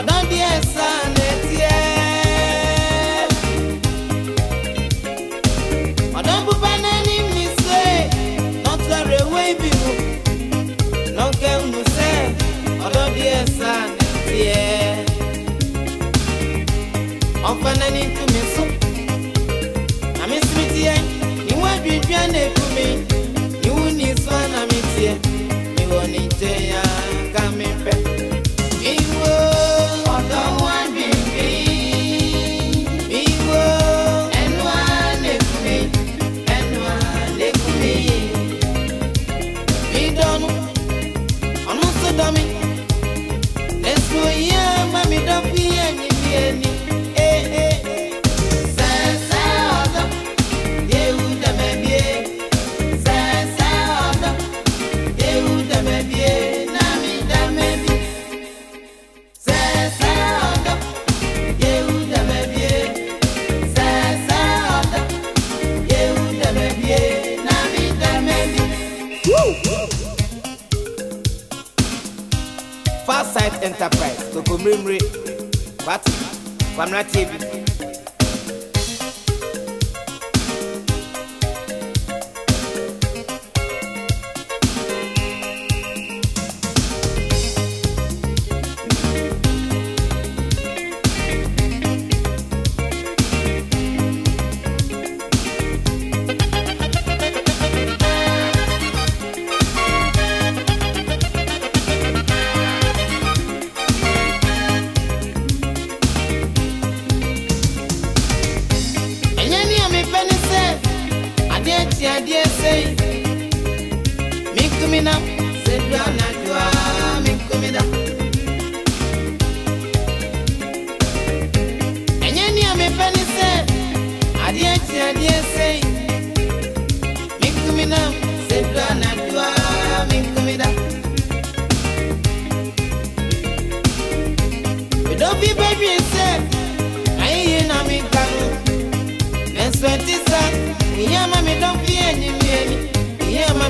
ọ̀dọ́ díẹ̀ sáà létí ẹ̀. ọ̀dọ́ búba nẹ́ni mi ṣe lọ́tọ̀ rẹ̀ wé ibi mu lọ́kẹ́ mu ṣe ọ̀dọ́ díẹ̀ sáà létí ẹ̀. ọ̀fẹ́ nẹ́ni tún mi sùn mi. Farsight Enterprise, Kokomrimri, Batu, Kwamra TV. Mi kumi na, sedu anadua, mi kumi da. Ẹ̀yẹ́ ní àmì fẹ́ni sẹ́, adé ti adé sẹ́. Mi kumi na, sedu anadua, mi kumi da. Bidobi baby sẹ́, ayé na mi kanu. Sá, ìyá mi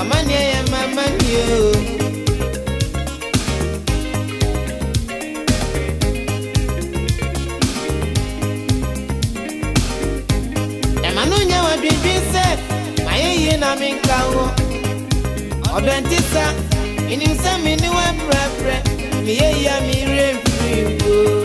amani ya mamani yo. Emanu nya wa bibi se mayeye na mi nka wo. Obentisa mi ni wa mi yeye mi re fi